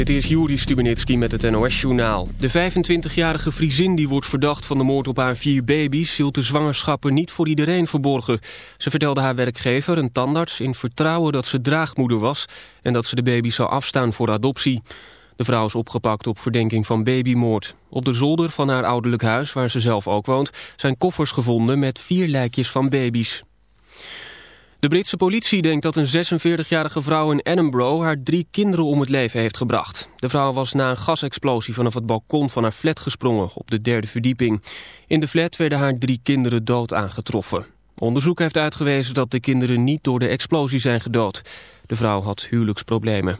Dit is Juri Stubenitski met het NOS-journaal. De 25-jarige Friesin die wordt verdacht van de moord op haar vier baby's... hield de zwangerschappen niet voor iedereen verborgen. Ze vertelde haar werkgever, een tandarts, in vertrouwen dat ze draagmoeder was... en dat ze de baby zou afstaan voor adoptie. De vrouw is opgepakt op verdenking van babymoord. Op de zolder van haar ouderlijk huis, waar ze zelf ook woont... zijn koffers gevonden met vier lijkjes van baby's. De Britse politie denkt dat een 46-jarige vrouw in Edinburgh haar drie kinderen om het leven heeft gebracht. De vrouw was na een gasexplosie vanaf het balkon van haar flat gesprongen op de derde verdieping. In de flat werden haar drie kinderen dood aangetroffen. Onderzoek heeft uitgewezen dat de kinderen niet door de explosie zijn gedood. De vrouw had huwelijksproblemen.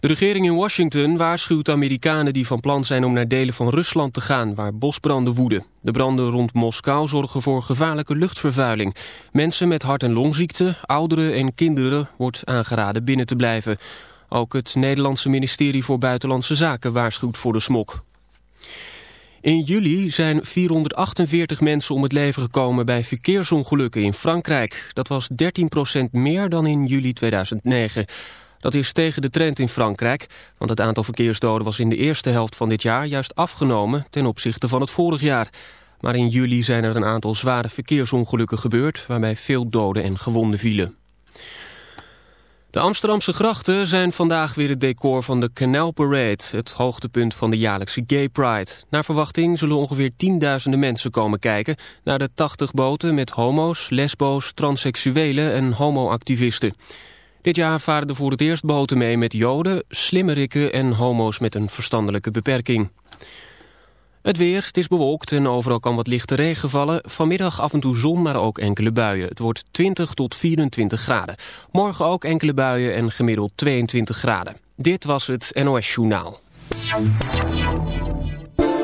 De regering in Washington waarschuwt Amerikanen die van plan zijn om naar delen van Rusland te gaan, waar bosbranden woeden. De branden rond Moskou zorgen voor gevaarlijke luchtvervuiling. Mensen met hart- en longziekten, ouderen en kinderen wordt aangeraden binnen te blijven. Ook het Nederlandse ministerie voor Buitenlandse Zaken waarschuwt voor de smok. In juli zijn 448 mensen om het leven gekomen bij verkeersongelukken in Frankrijk. Dat was 13% meer dan in juli 2009. Dat is tegen de trend in Frankrijk, want het aantal verkeersdoden was in de eerste helft van dit jaar juist afgenomen ten opzichte van het vorig jaar. Maar in juli zijn er een aantal zware verkeersongelukken gebeurd, waarbij veel doden en gewonden vielen. De Amsterdamse grachten zijn vandaag weer het decor van de Canal Parade, het hoogtepunt van de jaarlijkse Gay Pride. Naar verwachting zullen ongeveer tienduizenden mensen komen kijken naar de 80 boten met homo's, lesbo's, transseksuelen en homoactivisten. Dit jaar er voor het eerst boten mee met joden, slimmerikken en homo's met een verstandelijke beperking. Het weer, het is bewolkt en overal kan wat lichte regen vallen. Vanmiddag af en toe zon, maar ook enkele buien. Het wordt 20 tot 24 graden. Morgen ook enkele buien en gemiddeld 22 graden. Dit was het NOS Journaal.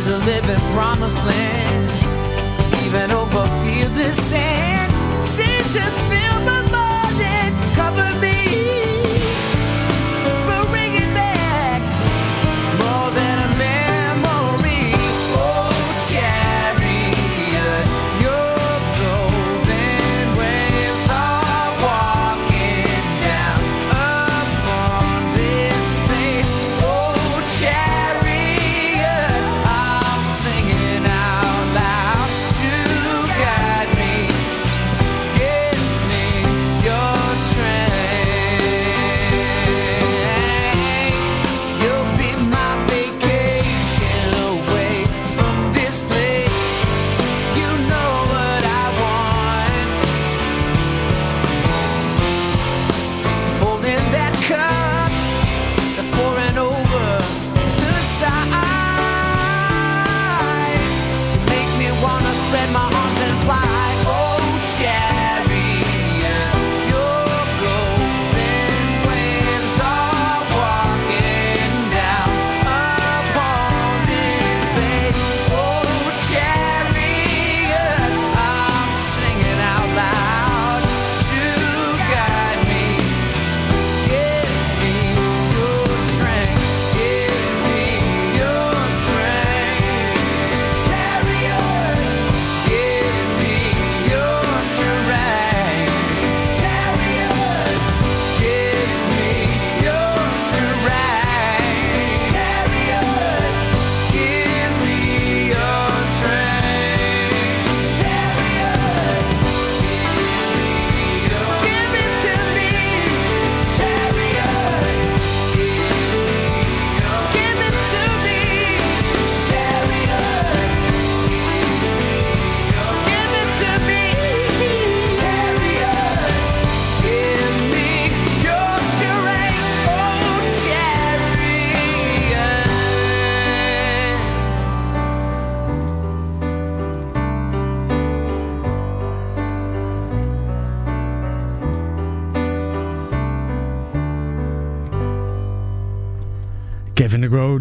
is a living promised land, even over fields of sand. Seas just fill my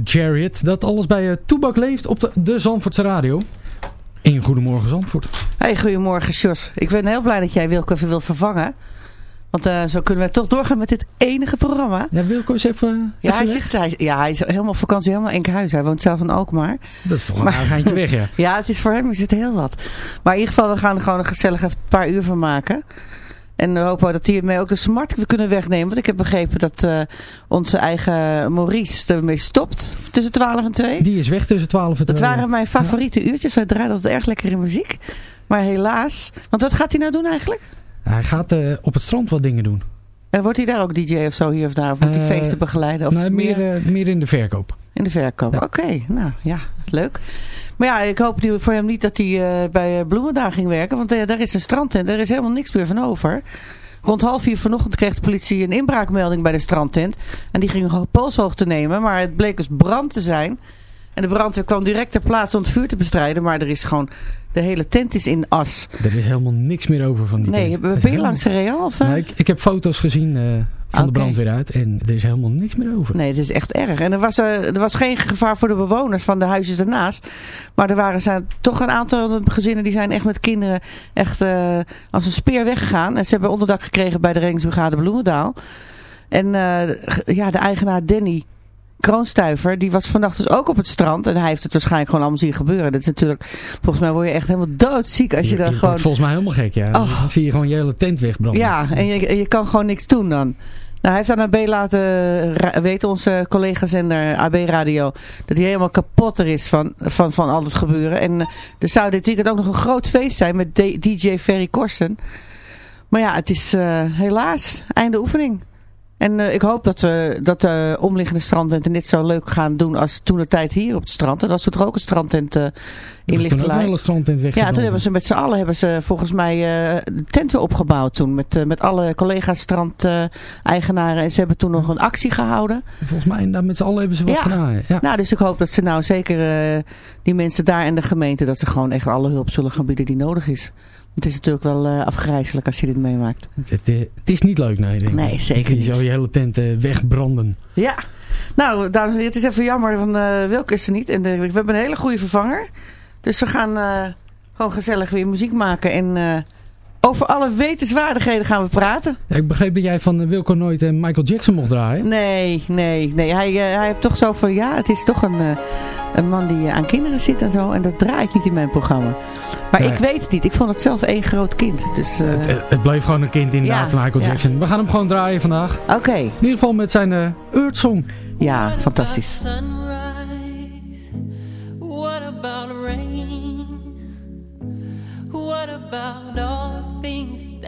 Chariot. Dat alles bij uh, Toebak leeft op de, de Zandvoortse radio. In Goedemorgen Zandvoort. Hey, goedemorgen, Jos. Ik ben heel blij dat jij Wilco even wilt vervangen. Want eh, zo kunnen we toch doorgaan met dit enige programma. Ja, Wilco is even, Ja, hij, weg. zegt, hij, ja, hij is helemaal op vakantie, helemaal Enkhuizen. Hij woont zelf in Alkmaar. Dat is toch een Maar- aardig eindje weg, ja. Ja, het is voor hem is het heel wat. Maar in ieder geval, we gaan er gewoon een gezellig een paar uur van maken. En we hopen dat hij ermee ook de smart kunnen wegnemen. Want ik heb begrepen dat eh, onze eigen Maurice ermee stopt. Tussen 12 en 2. Die is weg tussen 12 en Dat 2. waren mijn favoriete uurtjes. Hij draaide altijd erg lekker in muziek. Maar helaas. Want wat gaat hij nou doen eigenlijk? Hij gaat eh, op het strand wat dingen doen. En wordt hij daar ook DJ of zo hier of daar? Of moet hij Eh, feesten begeleiden? Of Nee, meer, meer in de verkoop. In de verkoop? Ja. Oké, nou ja, leuk. Maar ja, ik hoop voor hem niet dat hij eh, bij eh, Bloemendaal ging werken. Want eh, daar is een strandtent. Daar is helemaal niks meer van over. Rond half vier vanochtend kreeg de politie een inbraakmelding bij de strandtent. En die ging ho- polshoogte nemen. Maar het bleek dus brand te zijn. En de brandweer kwam direct ter plaatse om het vuur te bestrijden. Maar er is gewoon... De hele tent is in as. Er is helemaal niks meer over van die Nee, tent. Ben is je langs of? eh? Nee, ik, ik heb foto's gezien van de Oké. brandweer uit. En er is helemaal niks meer over. Nee, het is echt erg. En er was, eh, er was geen gevaar voor de bewoners van de huisjes ernaast. Maar er waren, zijn toch een aantal gezinnen die zijn echt met kinderen echt eh, als een speer weggegaan. En ze hebben onderdak gekregen bij de Reddingsbrigade Bloemendaal. En eh, ja, de eigenaar Danny Kroonstuiver, die was vannacht dus ook op het strand. En hij heeft het waarschijnlijk gewoon allemaal zien gebeuren. Dat is natuurlijk, volgens mij word je echt helemaal doodziek als je, dan wordt gewoon... volgens mij helemaal gek, ja. Oh. Dan zie je gewoon je hele tent wegbranden. Ja, en je, je kan gewoon niks doen dan. Nou, hij heeft aan AB laten weten, onze collega-zender AB Radio, dat hij helemaal kapot er is van, van, van al het gebeuren. En eh, er zou dit weekend ook nog een groot feest zijn met DJ Ferry Korsten. Maar ja, het is eh, helaas einde oefening. En eh, ik hoop dat, we dat de omliggende strandtenten net zo leuk gaan doen als toen de tijd hier op het strand. Dat was toen er ook een strandtent eh, in was toen hele strandtent Ja, toen hebben ze met z'n allen hebben ze volgens mij eh, de tenten opgebouwd toen. Met, eh, met alle collega's strandeigenaren. en ze hebben toen nog een actie gehouden. Volgens mij, nou, met z'n allen hebben ze wat Ja. gedaan. Ja. Nou, dus ik hoop dat ze nou zeker eh, die mensen daar en de gemeente... dat ze gewoon echt alle hulp zullen gaan bieden die nodig is. Het is natuurlijk wel eh, afgrijzelijk als je dit meemaakt. Het, eh, het is niet leuk, nee. Denk ik. Nee, zeker zie je niet. zo je hele tent eh, wegbranden. Ja, nou, dames en heren, het is even jammer, van uh, Wilke is er niet. En we hebben een hele goede vervanger. Dus we gaan gewoon gezellig weer muziek maken. En over alle wetenswaardigheden gaan we praten. Ja, ik begreep dat jij van eh, Wilco nooit eh, Michael Jackson mocht draaien. Nee, nee, nee. Hij, eh, hij heeft toch zo van, ja, het is toch een, eh, een man die aan kinderen zit en zo. En dat draai ik niet in mijn programma. Maar Nee. ik weet het niet. Ik vond het zelf één groot kind. Dus, eh, Het, het bleef gewoon een kind inderdaad, Ja, Michael ja. Jackson. We gaan hem gewoon draaien vandaag. Oké, In ieder geval met zijn Earth Song. ja, fantastisch. Sunrise. What about rain? What about all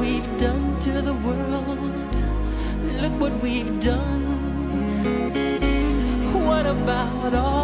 we've we done. To the world? Look what we've done. What about all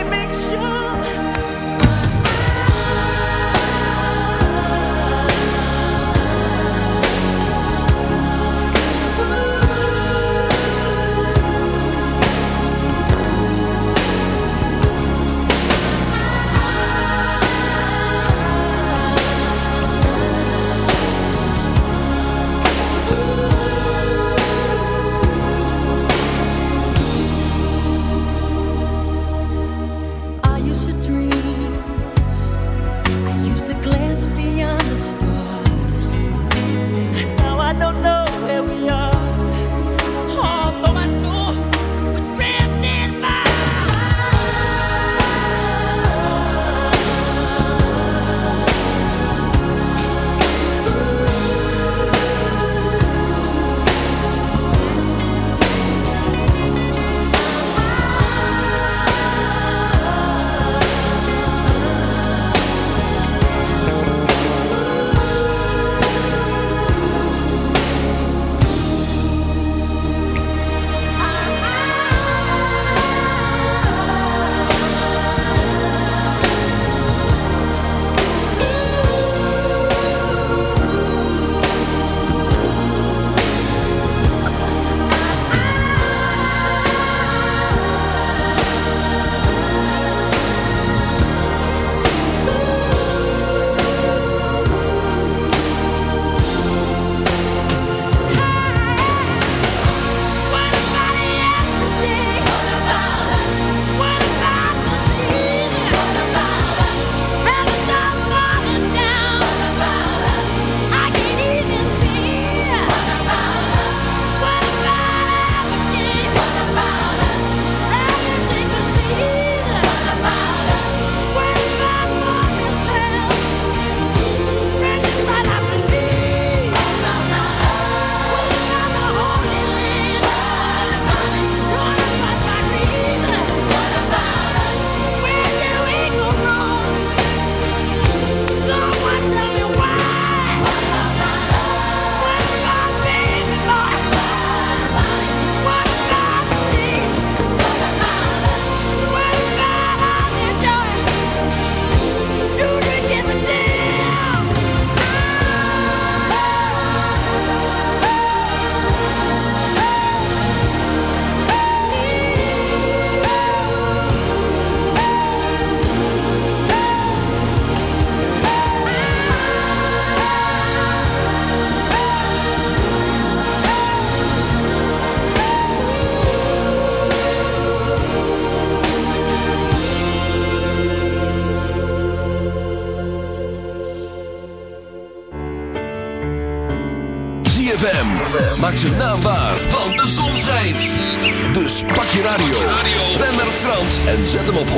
hem op 106.9.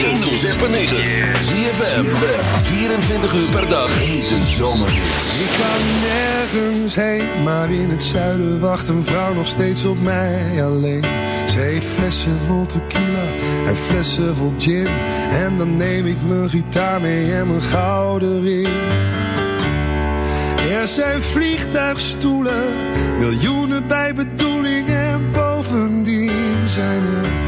106.9. ZFM. 24 uur per dag. Hete zomerhits. Ik kan nergens heen, maar in het zuiden wacht een vrouw nog steeds op mij alleen. Ze heeft flessen vol tequila en flessen vol gin. En dan neem ik mijn gitaar mee en mijn gouden ring. Er zijn vliegtuigstoelen, miljoenen bij bedoeling en bovendien zijn er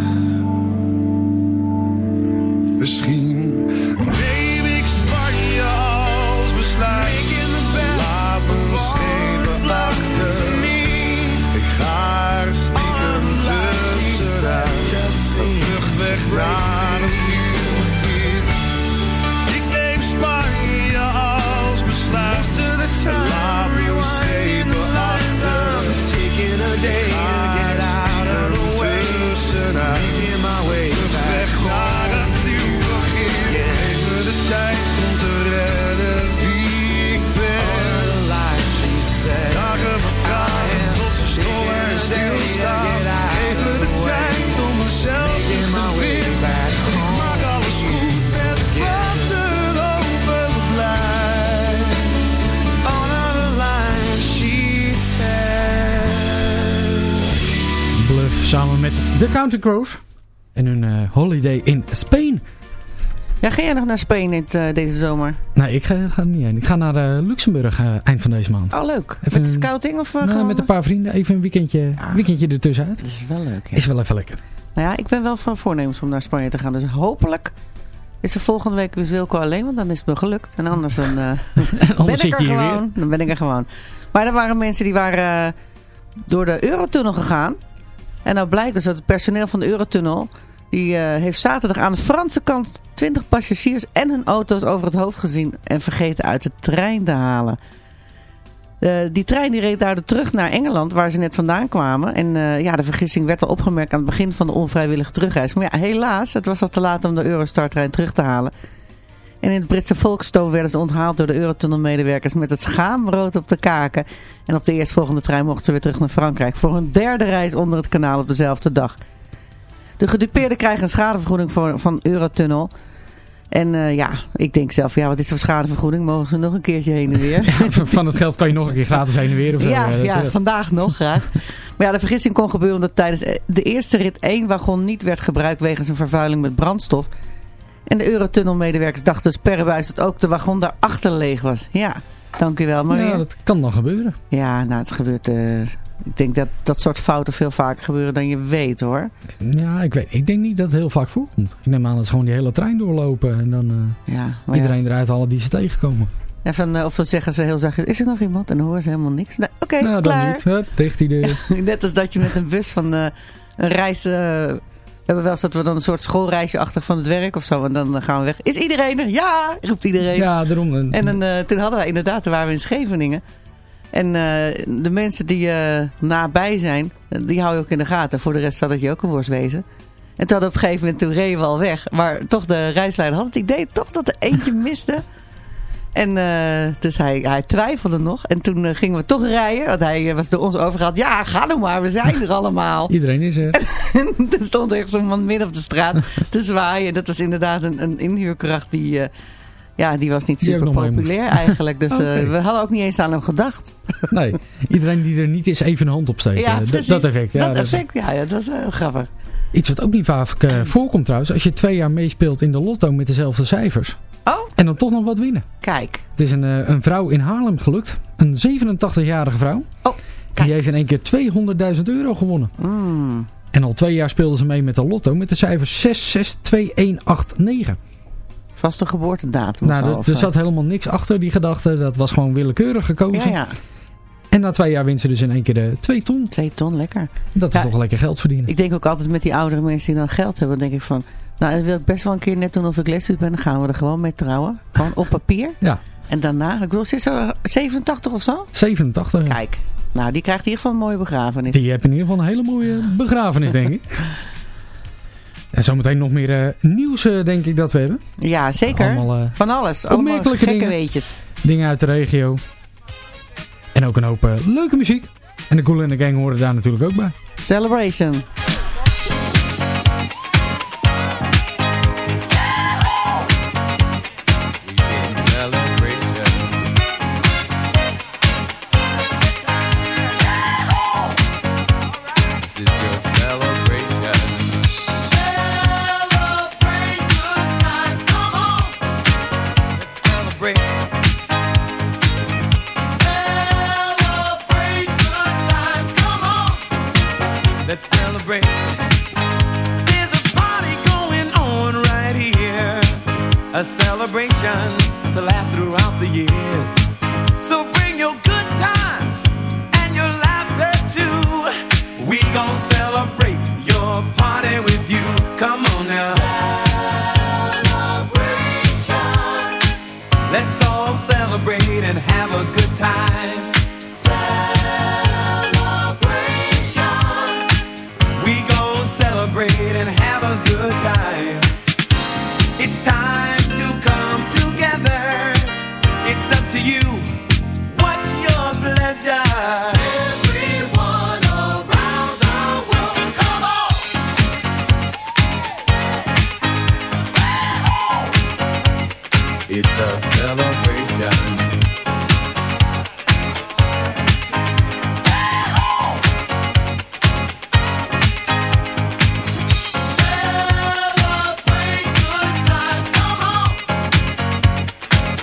Ik ga er stiekem tussenuit. Een vlucht weg naar The Counting Crows. En hun eh, holiday in Spain. Ja, ga jij nog naar Spanje dit, eh, deze zomer? Nee, ik ga, ga er niet heen. Ik ga naar eh, Luxemburg eind van deze maand. Oh, leuk. Even met een- scouting of uh, Nou, gewoon? met een paar vrienden. Even een weekendje, weekendje ertussenuit. Dat is wel leuk, hè? Is wel even lekker. Nou ja, ik ben wel van voornemens om naar Spanje te gaan. Dus hopelijk is er volgende week weer Wilco alleen, want dan is het me gelukt. En anders dan eh, ben ik er gewoon. Dan ben ik er gewoon. Maar er waren mensen die waren door de Eurotunnel gegaan. En nou blijkt dus dat het personeel van de Eurotunnel... die eh, heeft zaterdag aan de Franse kant 20 passagiers en hun auto's over het hoofd gezien... en vergeten uit de trein te halen. Eh, die trein die reed daardoor terug naar Engeland, waar ze net vandaan kwamen. En eh, ja, de vergissing werd al opgemerkt aan het begin van de onvrijwillige terugreis. Maar ja, helaas, het was al te laat om de Eurostar-trein terug te halen. En in het Britse Folkestone werden ze onthaald door de Eurotunnel-medewerkers met het schaamrood op de kaken. En op de eerstvolgende trein mochten ze weer terug naar Frankrijk voor een derde reis onder het kanaal op dezelfde dag. De gedupeerden krijgen een schadevergoeding voor, van Eurotunnel. En eh, ja, ik denk zelf, ja, wat is er voor schadevergoeding? Mogen ze nog een keertje heen en weer? Van het geld kan je nog een keer gratis heen en weer of zo. Ja, Eh, dat- ja, eh, vandaag nog graag. Maar ja, de vergissing kon gebeuren omdat tijdens de eerste rit één wagon niet werd gebruikt wegens een vervuiling met brandstof. En de Eurotunnel-medewerkers dachten dus per buis dat ook de wagon daarachter leeg was. Ja, Dank u wel, Maria. Ja, dat kan dan gebeuren. Ja, nou, het gebeurt... eh, ik denk dat dat soort fouten veel vaker gebeuren dan je weet, hoor. Ja, ik weet. Ik denk niet dat het heel vaak voorkomt. Ik neem aan dat ze gewoon die hele trein doorlopen en dan eh, Ja, maar ja. iedereen eruit halen die ze tegenkomen. En van, eh, of dan zeggen ze heel zachtjes, is er nog iemand? En dan horen ze helemaal niks. Nee, Oké, nou, dan niet. Hup, dicht die deur. Net als dat je met een bus van een reis... we hebben wel eens dat we dan een soort schoolreisje achter van het werk of zo. En dan gaan we weg. Is iedereen er? Ja, roept iedereen. Ja, daarom. En, En dan, eh, toen hadden we inderdaad, toen waren we in Scheveningen. En eh, de mensen die eh, nabij zijn, die hou je ook in de gaten. Voor de rest zal het je ook een worst wezen. En toen hadden we op een gegeven moment, toen reden we al weg. Maar toch de reisleider had het idee toch dat er eentje miste. En eh, dus hij, hij twijfelde nog. En toen eh, gingen we toch rijden. Want hij eh, was door ons overgehaald. Ja, ga nou maar, we zijn er allemaal. Iedereen is er. En er stond echt zo'n man midden op de straat te zwaaien. Dat was inderdaad een, een inhuurkracht die... ja, die was niet super populair eigenlijk. Dus we hadden ook niet eens aan hem gedacht. Nee, iedereen die er niet is even een hand opsteken. Ja, Dat- precies. dat effect. Ja, dat dat is- effect, ja, ja, dat was wel grappig. Iets wat ook niet vaak voorkomt trouwens. Als je twee jaar meespeelt in de lotto met dezelfde cijfers. Oh, En dan toch nog wat winnen. kijk. Het is een, eh, een vrouw in Haarlem gelukt. Een 87-jarige vrouw. Oh, kijk. Die heeft in één keer 200.000 euro gewonnen. Mm. En al twee jaar speelde ze mee met de lotto met de cijfers 662189. Vaste geboortedatum. Nou, er- er zat helemaal niks achter die gedachte. Dat was gewoon willekeurig gekozen. Ja, ja. En na twee jaar wint ze dus in één keer de 2 ton. Twee ton, lekker. Dat is toch lekker geld verdienen. Ik denk ook altijd met die oudere mensen die dan geld hebben. Denk ik van, nou, dat wil ik best wel een keer net doen of ik lesstudent ben. Dan gaan we er gewoon mee trouwen. Gewoon op papier. Ja, En daarna, ik bedoel, ze is zo 87 of zo? 87. Kijk. Nou, die krijgt in ieder geval een mooie begrafenis. Die heb in ieder geval een hele mooie begrafenis, denk ik. En zometeen nog meer eh, nieuws, eh, denk ik, dat we hebben. Ja, zeker. Allemaal, eh, Van alles. Allemaal gekke dingen. weetjes. Dingen uit de regio. En ook een hoop eh, leuke muziek. En de Cool in the Gang horen daar natuurlijk ook bij. Celebration.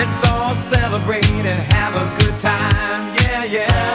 Let's all celebrate and have a good time. Yeah, yeah.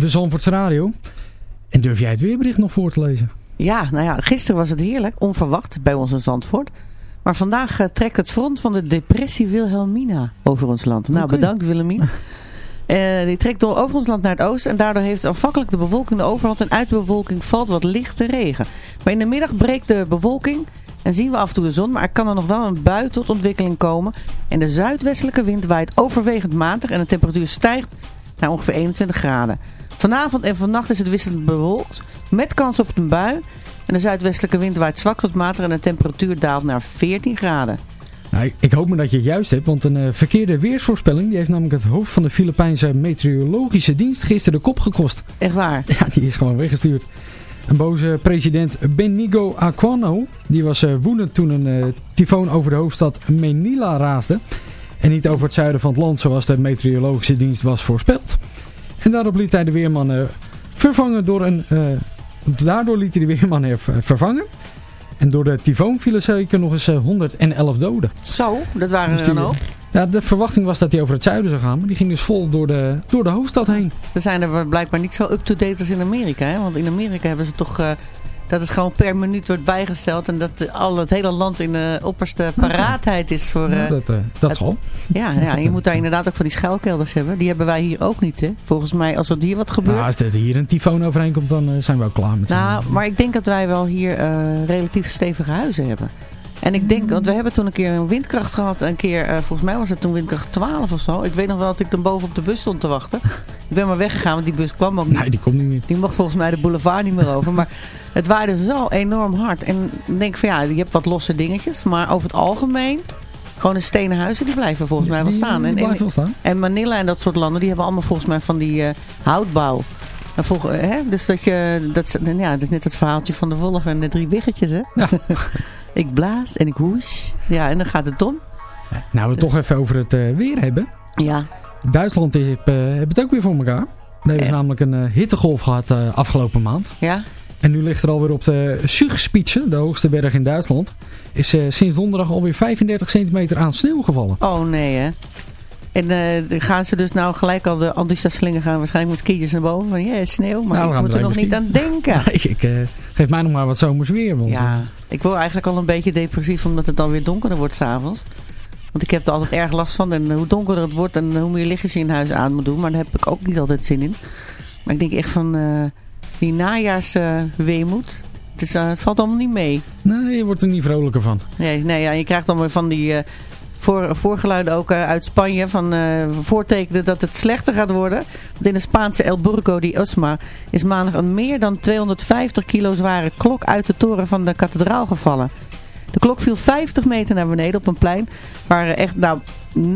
De Zandvoortse Radio. En durf jij het weerbericht nog voor te lezen? Ja, nou ja, gisteren was het heerlijk, onverwacht bij ons in Zandvoort. Maar vandaag eh, trekt het front van de depressie Wilhelmina over ons land. Nou, bedankt Wilhelmina. Eh, die trekt door over ons land naar het oosten en daardoor heeft afhankelijk de bewolking de overhand en uit de bewolking valt wat lichte regen. Maar in de middag breekt de bewolking en zien we af en toe de zon, maar er kan er nog wel een bui tot ontwikkeling komen. En de zuidwestelijke wind waait overwegend matig en de temperatuur stijgt naar ongeveer 21 graden. Vanavond en vannacht is het wisselend bewolkt met kans op een bui. En de zuidwestelijke wind waait zwak tot matig en de temperatuur daalt naar 14 graden. Nou, ik- ik hoop maar dat je het juist hebt, want een eh, verkeerde weersvoorspelling die heeft namelijk het hoofd van de Filipijnse meteorologische dienst gisteren de kop gekost. Echt waar? Ja, die is gewoon weggestuurd. Een boze president Benigo Aquino, die was eh, woedend toen een eh, tyfoon over de hoofdstad Manila raasde. En niet over het zuiden van het land zoals de meteorologische dienst was voorspeld. En daarop liet hij de weerman eh, vervangen door een... eh, daardoor liet hij de weerman eh, ver- vervangen. En door de tyfoon vielen zeker nog eens eh, 111 doden. Zo, dat waren Dus er dan ook. Ja, de verwachting was dat hij over het zuiden zou gaan, maar die ging dus vol door de, door de hoofdstad heen. We zijn er blijkbaar niet zo up-to-date als in Amerika. Hè? Want in Amerika hebben ze toch dat het gewoon per minuut wordt bijgesteld. En dat al het hele land in de opperste paraatheid is voor... Ja, eh, dat, eh, dat zal. ja, ja, je moet daar inderdaad ook van die schuilkelders hebben. Die hebben wij hier ook niet. Hè? Volgens mij, als er hier wat gebeurt... Nou, als er hier een tyfoon overheen komt, dan eh, zijn we ook klaar met Nou, maar ik denk dat wij wel hier relatief stevige huizen hebben. En ik denk, want we hebben toen een keer een windkracht gehad. Een keer, eh, volgens mij was het toen windkracht 12 of zo. Ik weet nog wel dat ik dan boven op de bus stond te wachten. Ik ben maar weggegaan, want die bus kwam ook niet. Nee, die komt niet meer. Die mocht volgens mij de boulevard niet meer over. Maar het waaide zo enorm hard. En ik denk van ja, je hebt wat losse dingetjes. Maar over het algemeen, gewoon de stenen huizen, die blijven volgens mij wel staan. En, en, en Manila en dat soort landen, die hebben allemaal volgens mij van die eh, houtbouw. Volg, hè? Dus dat je, dat, ja, dat is net het verhaaltje van de wolf en de drie wiggetjes, hè? ik blaas en ik hoes. Ja, en dan gaat het om. Nou, we toch even over het eh, weer hebben. Ja. Duitsland is, eh, hebben het ook weer voor elkaar. Daar hebben ze namelijk een eh, hittegolf gehad eh, afgelopen maand. Ja? En nu ligt er alweer op de Zugspitze, de hoogste berg in Duitsland, is sinds donderdag alweer 35 centimeter aan sneeuw gevallen. Oh nee, hè? En eh, gaan ze dus nou gelijk al de enthousiastelingen gaan waarschijnlijk met skietjes naar boven. Van ja, sneeuw. Maar Nou, ik moet er nog niet aan denken. Nee, ik, eh, geef mij nog maar wat zomers weer. Want, Ja, eh, ik word eigenlijk al een beetje depressief omdat het dan weer donkerder wordt s'avonds. Want ik heb er altijd erg last van. En hoe donkerder het wordt en hoe meer lichtjes je in huis aan moet doen. Maar daar heb ik ook niet altijd zin in. Maar ik denk echt van die najaarsweemoed. het, is, het valt allemaal niet mee. nee, je wordt er niet vrolijker van. Nee, nee ja, je krijgt dan weer van die voor, voorgeluiden ook eh, uit Spanje. Van eh voortekenen dat het slechter gaat worden. Want in de Spaanse El Burgo di Osma is maandag een meer dan 250 kilo zware klok uit de toren van de kathedraal gevallen. De klok viel 50 meter naar beneden op een plein. Waar echt, nou,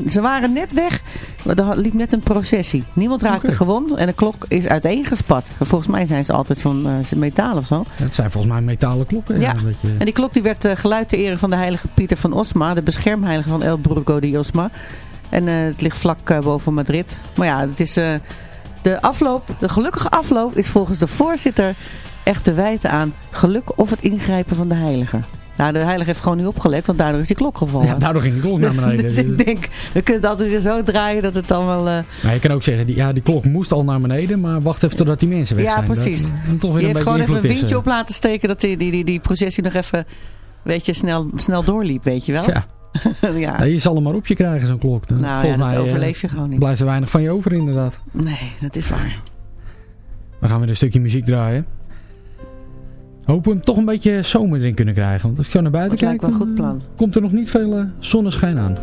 ze waren net weg. Maar er liep net een processie. Niemand raakte gewond en de klok is uiteengespat. Volgens mij zijn ze altijd van eh, metaal of zo. Het zijn volgens mij metalen klokken. Ja, je- en die klok die werd uh, geluid ter ere van de heilige Pieter van Osma, de beschermheilige van El Burgo de Osma. En uh, het ligt vlak uh, boven Madrid. Maar ja, het is, uh, de afloop, de gelukkige afloop is volgens de voorzitter echt te wijten aan geluk of het ingrijpen van de heilige. Nou, de heilige heeft gewoon niet opgelet, want daardoor is die klok gevallen. Ja, daardoor ging die klok naar beneden. dus ik denk, we kunnen het altijd weer zo draaien dat het dan wel... Uh... Maar je kan ook zeggen, die, ja, die klok moest al naar beneden, maar wacht even totdat die mensen weg ja, zijn. Ja, precies. Dat, dat toch weer die een heeft gewoon even een windje uh... op laten steken, dat die, die, die, die processie nog even, weet je, snel, snel doorliep, weet je wel. Ja. ja. je zal hem maar op je krijgen, zo'n klok. Dan, nou ja, dat mij, overleef je gewoon niet. Blijft er weinig van je over, inderdaad. Nee, dat is waar. We gaan weer een stukje muziek draaien. Hopen we hem toch een beetje zomer erin kunnen krijgen. Want als ik zo naar buiten dat kijk, lijkt wel een goed plan. komt er nog niet veel uh, zonneschijn aan.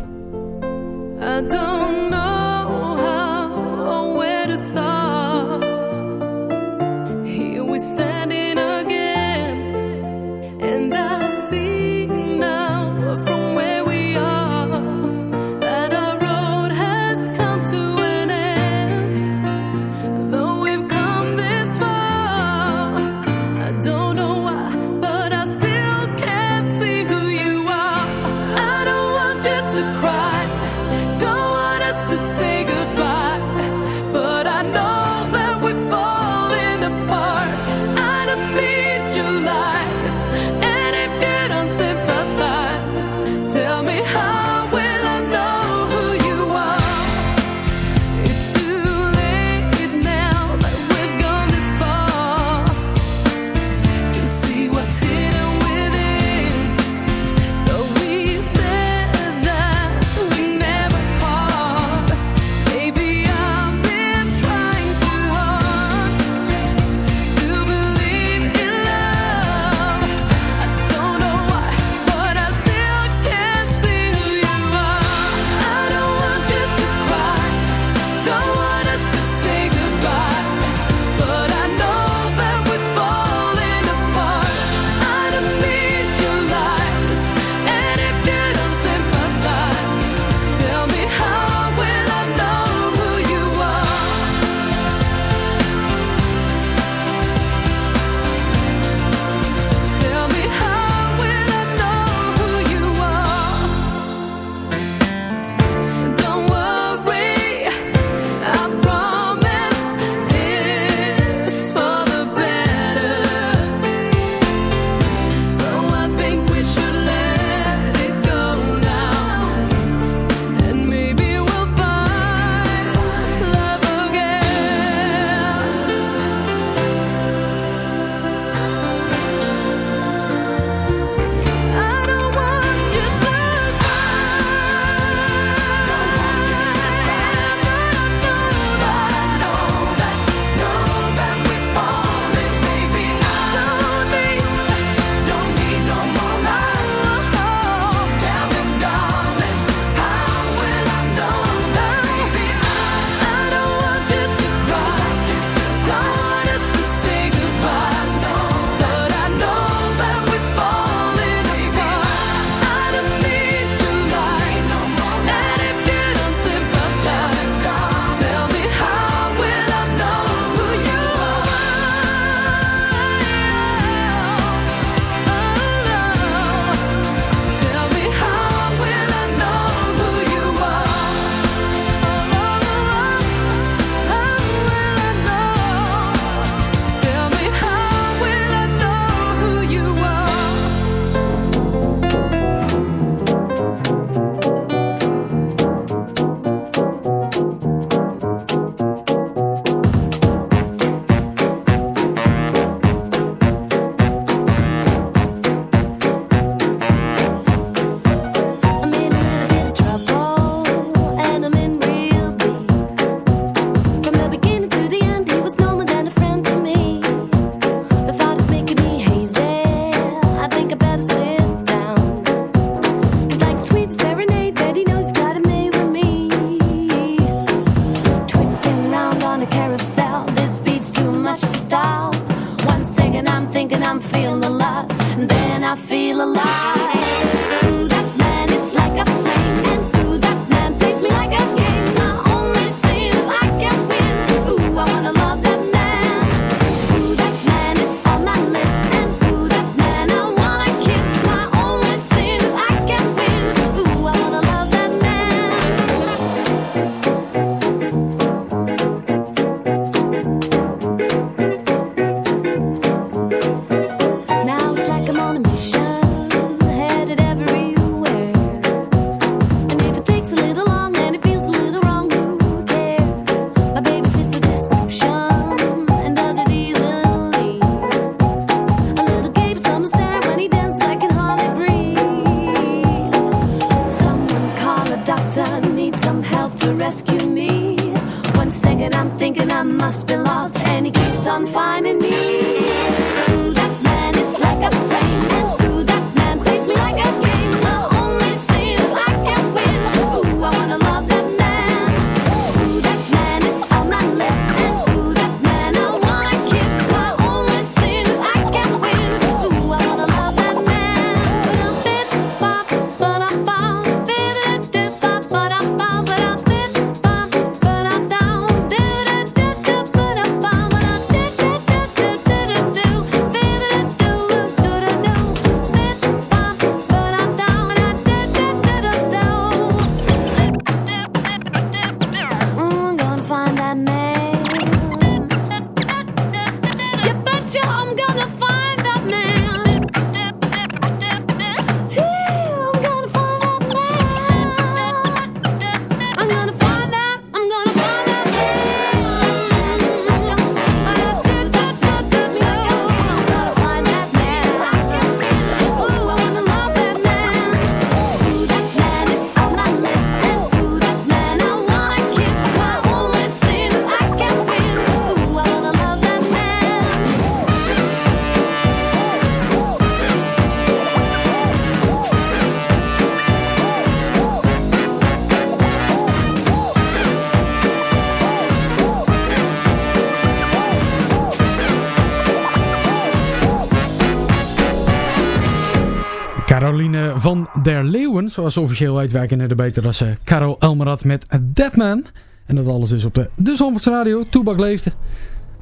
Zoals ze officieel heet, wij kennen de beter als eh, Caro Elmerat met Deadman. En dat alles is op de, de Zandvoorts Radio, Toebak Leefde.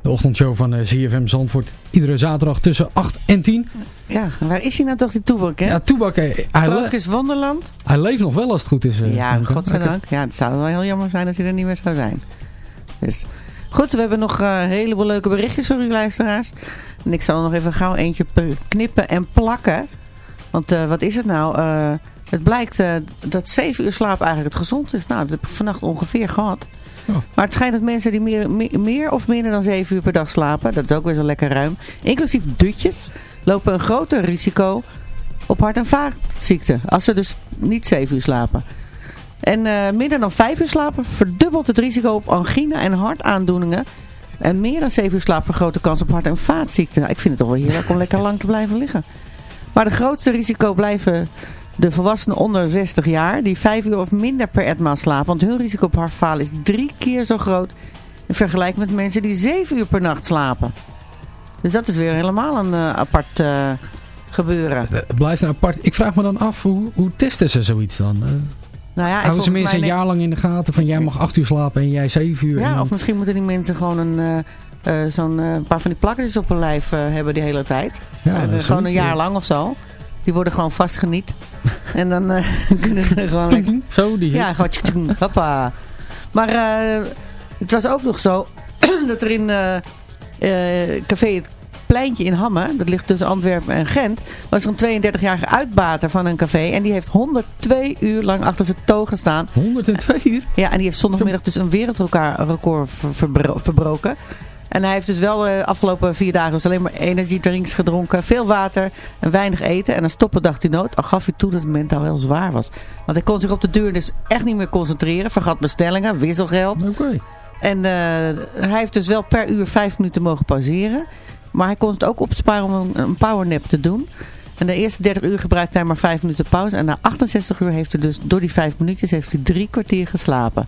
De ochtendshow van eh, ZFM Zandvoort. Iedere zaterdag tussen 8 en 10. Ja, waar is hij nou toch, die toebak, hè? Ja, Toebak, eh, hij, le- Sprookjes Wonderland. hij leeft nog wel als het goed is. eh, Ja, Anke. godzijdank. Ja, het zou wel heel jammer zijn als hij er niet meer zou zijn. Dus goed, we hebben nog eh, een heleboel leuke berichtjes voor u luisteraars. En ik zal er nog even gauw eentje knippen en plakken. Want eh, wat is het nou? Eh, het blijkt eh, dat 7 uur slaap eigenlijk het gezond is. Nou, dat heb ik vannacht ongeveer gehad. Oh. Maar het schijnt dat mensen die meer, me- meer of minder dan 7 uur per dag slapen, dat is ook weer zo lekker ruim, inclusief dutjes, lopen een groter risico op hart- en vaatziekten. Als ze dus niet 7 uur slapen. En eh, minder dan 5 uur slapen verdubbelt het risico op angine en hartaandoeningen. En meer dan 7 uur slaap vergroot de kans op hart- en vaatziekten. Nou, ik vind het toch wel heerlijk om lekker lang te blijven liggen. Maar de grootste risico blijven de volwassenen onder 60 jaar. Die 5 uur of minder per etmaal slapen. Want hun risico op hartfalen is drie keer zo groot. In vergelijking met mensen die 7 uur per nacht slapen. Dus dat is weer helemaal een eh, apart eh, gebeuren. Het blijft nou apart. Ik vraag me dan af, hoe, hoe testen ze zoiets dan? Eh, Nou ja, en houden ze mensen een jaar lang in de gaten van jij mag 8 uur slapen en jij 7 uur? Ja, dan- of misschien moeten die mensen gewoon een, eh, eh, zo'n eh, paar van die plakkertjes op hun lijf eh, hebben die hele tijd. Ja, Eh, gewoon een jaar ja. lang of zo. Die worden gewoon vastgeniet. en dan eh, kunnen ze gewoon lekker... Zo, die Ja, gewoon tjoek, hoppa. Maar eh, het was ook nog zo dat er in eh, café Het Pleintje in Hamme, dat ligt tussen Antwerpen en Gent, was er een 32-jarige uitbater van een café. En die heeft 102 uur lang achter zijn toog gestaan. 102 uur? Ja, en die heeft zondagmiddag dus een wereldrecord ver- verbro- verbroken. En hij heeft dus wel de afgelopen vier dagen dus alleen maar energiedrinks gedronken. Veel water en weinig eten. En dan stoppen dacht hij nooit. Al gaf hij toe dat het mentaal wel zwaar was. Want hij kon zich op de deur dus echt niet meer concentreren. Vergat bestellingen, wisselgeld. Oké. En eh, hij heeft dus wel per uur vijf minuten mogen pauzeren. Maar hij kon het ook opsparen om een, een powernap te doen. En de eerste 30 uur gebruikte hij maar vijf minuten pauze. En na 68 uur heeft hij dus door die vijf minuutjes heeft hij drie kwartier geslapen.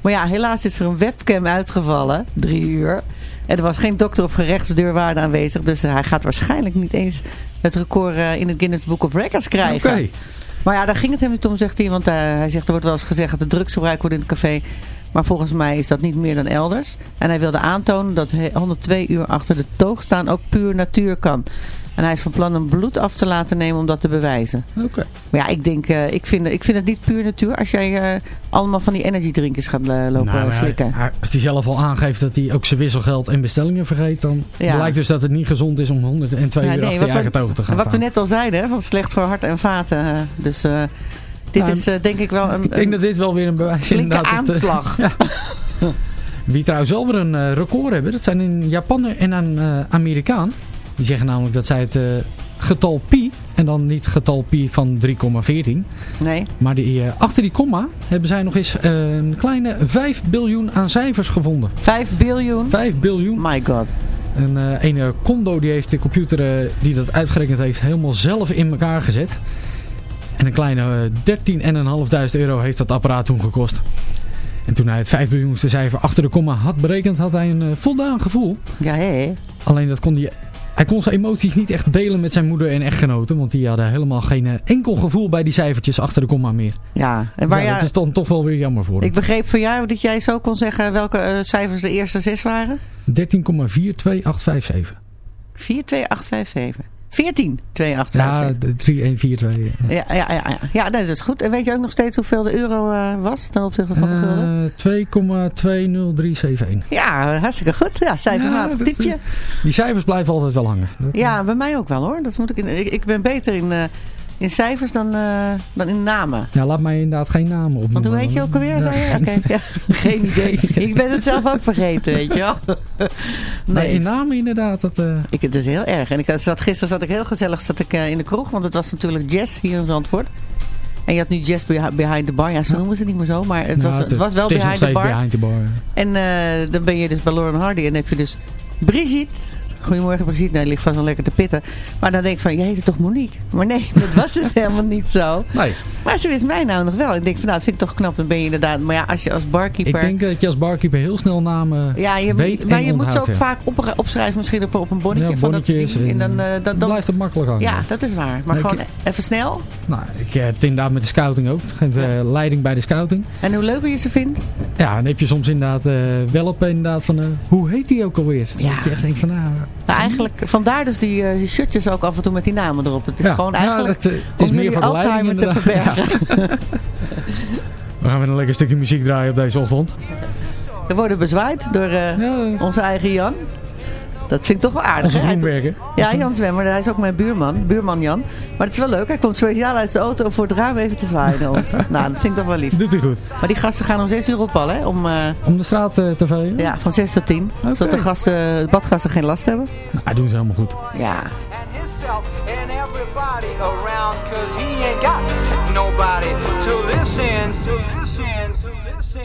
Maar ja, helaas is er een webcam uitgevallen. Drie uur. En er was geen dokter of gerechtsdeurwaarde aanwezig. Dus hij gaat waarschijnlijk niet eens het record eh, in het Guinness Book of Records krijgen. Oké. Maar ja, daar ging het hem niet om, zegt hij. Want eh, hij zegt, er wordt wel eens gezegd dat er drugsgebruik wordt in het café. Maar volgens mij is dat niet meer dan elders. En hij wilde aantonen dat hij 102 uur achter de toog staan ook puur natuur kan. En hij is van plan om bloed af te laten nemen om dat te bewijzen. Oké. Maar ja, ik denk, eh, ik, vind, ik vind het niet puur natuur als jij eh, allemaal van die energiedrinkers gaat eh, lopen Nou, maar slikken. hij- als hij zelf al aangeeft dat hij ook zijn wisselgeld en bestellingen vergeet, dan Ja. blijkt dus dat het niet gezond is om 102 Ja, uur nee, achter je eigen toog te gaan Wat we net al zeiden, hè, van slecht voor hart en vaten. dus eh, dit Nou, is denk ik wel een, Ik denk een dat dit wel weer een bewijs is. flinke aanslag. ja. Wie trouwens wel weer een record hebben, dat zijn een Japaner en een eh, Amerikaan. Die zeggen namelijk dat zij het eh, getal pi, en dan niet getal pi van 3,14. Nee. Maar die, eh, achter die komma hebben zij nog eens eh, een kleine 5 biljoen aan cijfers gevonden. 5 biljoen? 5 biljoen. My god. En eh ene Kondo die heeft de computer die dat uitgerekend heeft helemaal zelf in elkaar gezet. En een kleine eh, 13.500 euro heeft dat apparaat toen gekost. En toen hij het 5 biljoenste cijfer achter de komma had berekend, had hij een voldaan gevoel. Ja, hé. Alleen dat kon hij, hij kon zijn emoties niet echt delen met zijn moeder en echtgenoten. Want die hadden helemaal geen eh, enkel gevoel bij die cijfertjes achter de komma meer. Ja, en waar ja, ja, dat is dan toch wel weer jammer voor hem. ik begreep van jou dat jij zo kon zeggen welke eh, cijfers de eerste zes waren. 13,42857. 42857. 14, 2, 8, Ja, de 3142. Ja, ja, ja, ja. ja nee, dat is goed. En weet je ook nog steeds hoeveel de euro eh, was ten opzichte van de gulden? Eh, 2,20371. Ja, hartstikke goed. Ja, cijfermatig Ja, typje. Die cijfers blijven altijd wel hangen. Dat- Ja, bij mij ook wel hoor. Dat moet ik, in, ik, ik ben beter in, eh, in cijfers dan, eh, dan in namen. Ja, laat mij inderdaad geen namen opnoemen. Want hoe heet je ook alweer? Ja, Oké, ja, geen idee. Ik ben het zelf ook vergeten, weet je wel. Nee, in namen inderdaad. Dat, eh, Ik, het is heel erg. En ik zat, gisteren zat ik heel gezellig zat ik, eh, in de kroeg. Want het was natuurlijk jazz hier in Zandvoort. En je had nu jazz behi- behind the bar. Ja, ze noemen ze het niet meer zo. Maar het, nou, was, het was wel het behind the bar. behind the bar. En dan ben je dus bij Lauren Hardy. En dan heb je dus Brigitte. Goedemorgen Brigitte. Nee, ligt vast wel lekker te pitten. Maar dan denk ik van, jij heet toch Monique? Maar nee, dat was dus helemaal niet zo. Nee. Maar ze wist mij nou nog wel. Ik denk van, nou, dat vind ik toch knap. Dan ben je inderdaad... Maar ja, als je als barkeeper... Ik denk dat je als barkeeper heel snel namen Ja, je, weet maar je moet ze ook vaak op, opschrijven misschien op, op een bonnetje. Ja, van dat ding. En dan, eh, dan, dan, blijft het makkelijk hangen. ja, dat is waar. Maar Nee, gewoon ik- even snel. Nou, ik heb het inderdaad met de scouting ook. Eh, leiding bij de scouting. En hoe leuker je ze vindt. Ja, dan heb je soms inderdaad eh, wel op inderdaad van... hoe heet die ook alweer? Ja. Dat je echt denkt van... Nou, Maar eigenlijk, vandaar dus die, eh, die shirtjes ook af en toe met die namen erop. Het is ja, gewoon ja, eigenlijk dat, eh, het is om meer jullie voor de leiding Alzheimer te verbergen. Ja. We gaan weer een lekker stukje muziek draaien op deze ochtend. We worden bezwaaid door eh, onze eigen Jan. Dat vind ik toch wel aardig. Ja, Jan Zwemmer. Hij is ook mijn buurman. Buurman Jan. Maar het is wel leuk. Hij komt speciaal uit zijn auto om voor het raam even te zwaaien naar ons. nou, dat vind ik toch wel lief. Doet hij goed. Maar die gasten gaan om 6 uur op al, hè? Om, eh, Om de straat eh, te vegen? ja, van 6 tot 10. Zodat de, gasten, de badgasten geen last hebben. Nou, doen ze helemaal goed. Ja. himself and everybody around cause he ain't got nobody to listen to listen to listen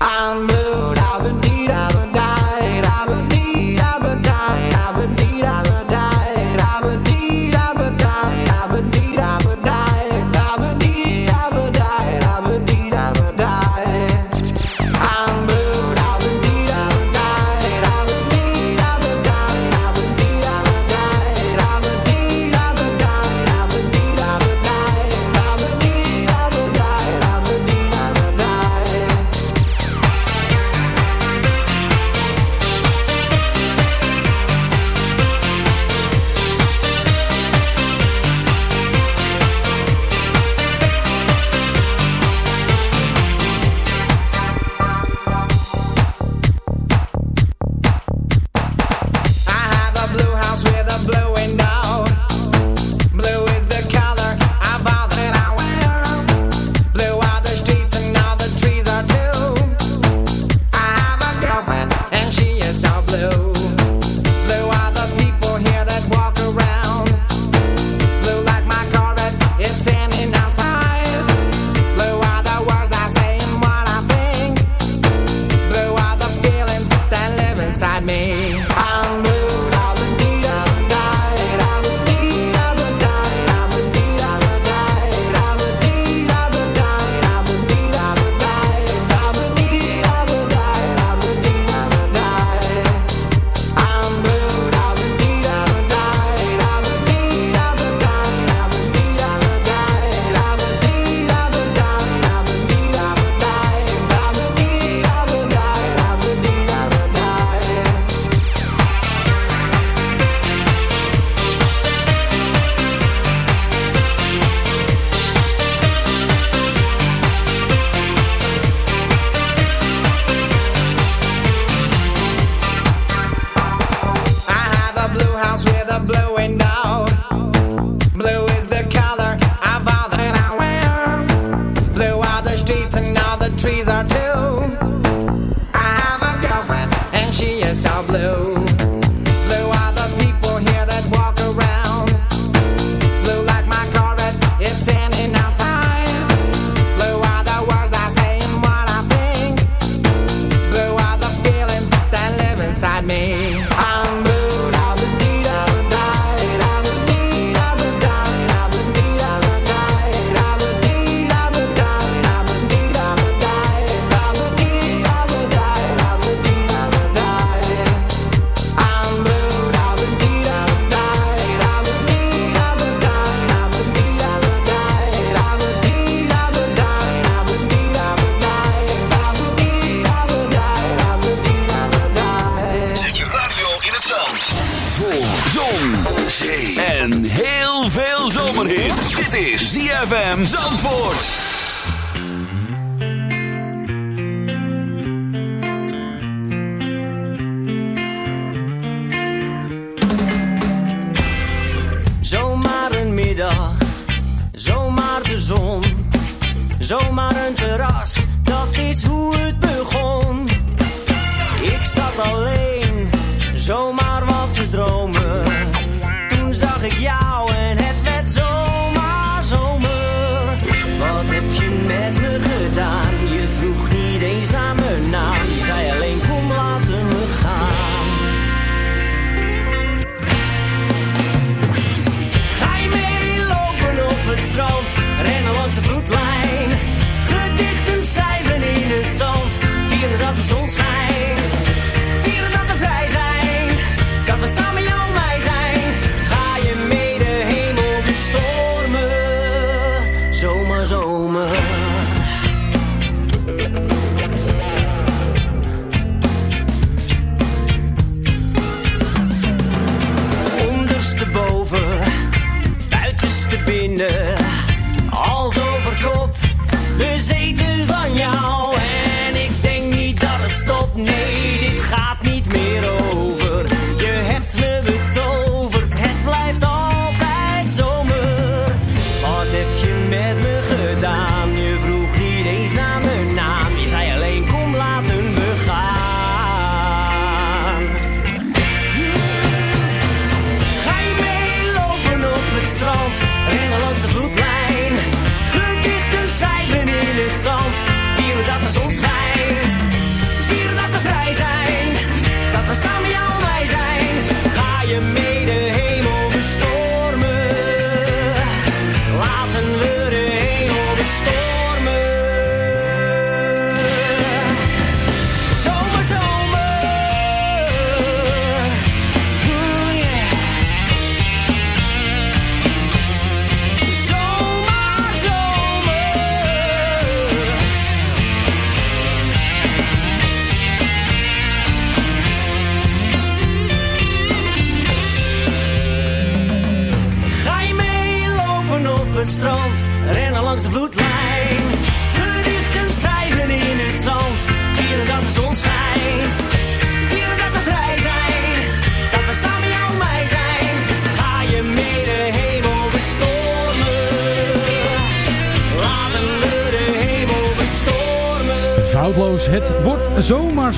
I'm blue, I've been deed, I've been died, I've been deed, I've been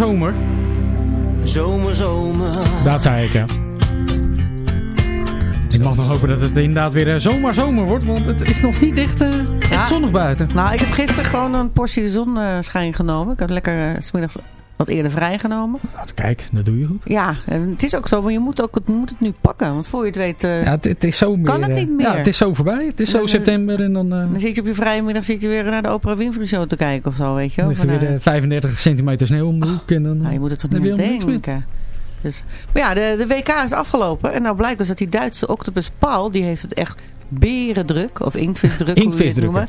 zomer. Zomer, zomer. Dat zei ik, ja. Ik mag nog hopen dat het inderdaad weer eh, zomaar zomer wordt, want het is nog niet echt, eh, echt Ja. zonnig buiten. Nou, ik heb gisteren gewoon een portie zonneschijn genomen. Ik had lekker eh, 's smiddags wat eerder vrijgenomen. Nou, kijk, dat doe je goed. Ja, en het is ook zo, maar je moet, ook, je moet het nu pakken. Want voor je het weet, eh, Ja, het, het is zo Kan meer, het eh, niet meer? Ja, het is zo voorbij. Het is zo Dan, eh, september en dan... eh, dan zit je op je vrije middag zit je weer naar de Oprah Winfrey Show te kijken of zo, weet je wel. ligt er weer eh, eh, 35 centimeter sneeuw om de hoek. En dan, nou, je moet het toch dan niet meer denken. Dus, maar ja, de, de WK is afgelopen. En nou blijkt dus dat die Duitse octopus Paul, die heeft het echt berendruk. Of inktvisdruk, hoe je het noemen.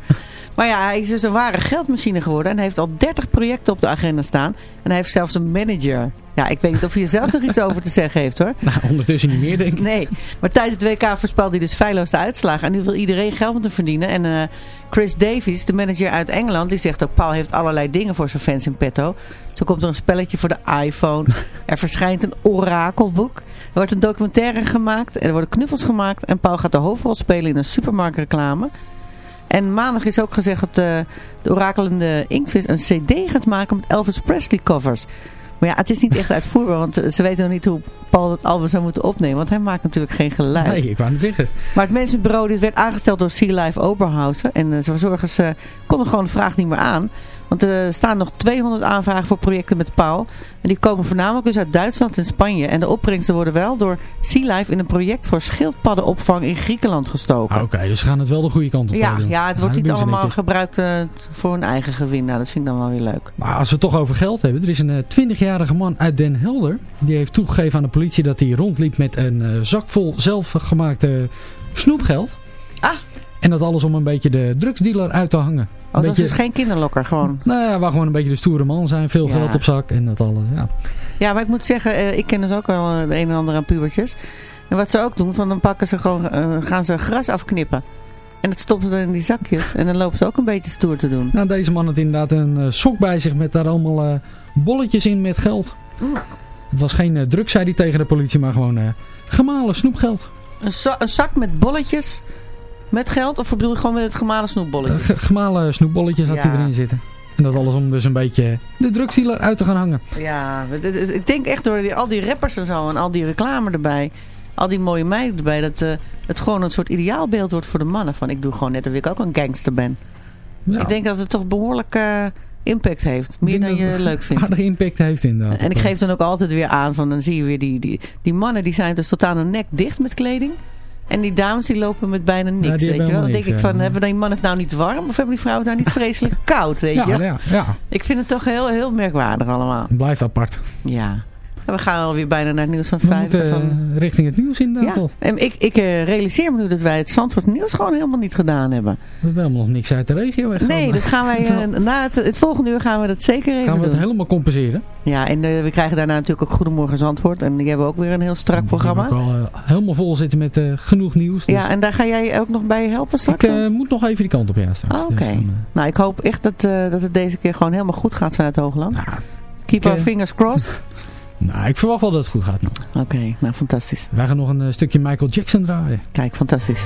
Maar ja, hij is dus een ware geldmachine geworden. En hij heeft al 30 projecten op de agenda staan. En hij heeft zelfs een manager. Ja, ik weet niet of hij er zelf er iets over te zeggen heeft hoor. Nou, ondertussen niet meer denk ik. Nee, maar tijdens het WK voorspelde hij dus feilloos de uitslagen. En nu wil iedereen geld met hem verdienen. En eh, Chris Davies, de manager uit Engeland, die zegt ook... Paul heeft allerlei dingen voor zijn fans in petto. Zo komt er een spelletje voor de iPhone. Er verschijnt een orakelboek. Er wordt een documentaire gemaakt. Er worden knuffels gemaakt. En Paul gaat de hoofdrol spelen in een supermarktreclame. En maandag is ook gezegd dat eh, de orakelende inktvis een cd gaat maken met Elvis Presley covers. Maar ja, het is niet echt uitvoerbaar, want eh, ze weten nog niet hoe Paul het album zou moeten opnemen. Want hij maakt natuurlijk geen geluid. Nee, ik wou het zeggen. Maar het managementbureau dit werd aangesteld door Sea Life Oberhausen. En uh, zijn verzorgers uh, konden gewoon de vraag niet meer aan. Want er staan nog 200 aanvragen voor projecten met Paul. En die komen voornamelijk dus uit Duitsland en Spanje. En de opbrengsten worden wel door Sea Life in een project voor schildpaddenopvang in Griekenland gestoken. Ah, Oké, okay, dus ze gaan het wel de goede kant op ja, doen. Ja, het wordt niet allemaal gebruikt uh, voor hun eigen gewin. Nou, dat vind ik dan wel weer leuk. Maar als we het toch over geld hebben. Er is een 20-jarige man uit Den Helder. Die heeft toegegeven aan de politie dat hij rondliep met een uh, zak vol zelfgemaakte snoepgeld. Ah. En dat alles om een beetje de drugsdealer uit te hangen. Oh, dat beetje... is dus geen kinderlokker gewoon? Nou ja, waar gewoon een beetje de stoere man zijn. Veel ja. geld op zak en dat alles, ja. Ja, maar ik moet zeggen, uh, ik ken dus ook wel de een en ander aan pubertjes. En wat ze ook doen, van dan pakken ze gewoon, uh, gaan ze gras afknippen. En dat stoppen ze dan in die zakjes. En dan lopen ze ook een beetje stoer te doen. Nou, deze man had inderdaad een uh, sok bij zich met daar allemaal uh, bolletjes in met geld. Mm. Het was geen uh, druk, zei hij tegen de politie, maar gewoon gemalen snoepgeld. Een, een, zak met bolletjes met geld? Of bedoel je gewoon met het gemalen snoepbolletjes? gemalen snoepbolletjes had ja. hij erin zitten. En dat alles om dus een beetje de drugsdealer uit te gaan hangen. Ja, ik denk echt door die, al die rappers en zo en al die reclame erbij al die mooie meiden erbij, dat uh, het gewoon een soort ideaalbeeld wordt voor de mannen. Van ik doe gewoon net of ik ook een gangster ben. Ja. Ik denk dat het toch behoorlijk uh, impact heeft. Meer dan je leuk vindt. Aardig impact heeft inderdaad. En ik geef dan ook altijd weer aan, van dan zie je weer die, die, die mannen die zijn dus tot aan hun nek dicht met kleding. En die dames die lopen met bijna niks, ja, weet je wel. Dan niks, denk ik van, ja. hebben die mannen het nou niet warm? Of hebben die vrouwen het nou niet vreselijk koud, weet je? Ja, ja. Ik vind het toch heel, heel merkwaardig allemaal. Blijft apart. Ja. We gaan alweer bijna naar het nieuws van vijf. van... uh, richting het nieuws inderdaad ja. En ik, ik uh, realiseer me nu dat wij het Zandvoort nieuws gewoon helemaal niet gedaan hebben. We hebben helemaal nog niks uit de regio. Echt nee, dat gaan wij, uh, na het, het, volgende uur gaan we dat zeker even Gaan we doen. het helemaal compenseren. Ja, en we krijgen daarna natuurlijk ook Goedemorgen Zandvoort. En die hebben ook weer een heel strak programma. Die wel helemaal vol zitten met genoeg nieuws. Dus. Ja, en daar ga jij ook nog bij helpen straks? Ik moet nog even die kant op, ja straks. Oh, Oké. Okay. Dus, nou, ik hoop echt dat, dat het deze keer gewoon helemaal goed gaat vanuit Hoogland. Nou, Keep our fingers crossed. Nou, ik verwacht wel dat het goed gaat. Oké, okay, nou fantastisch. Wij gaan nog een uh, stukje Michael Jackson draaien. Kijk, fantastisch.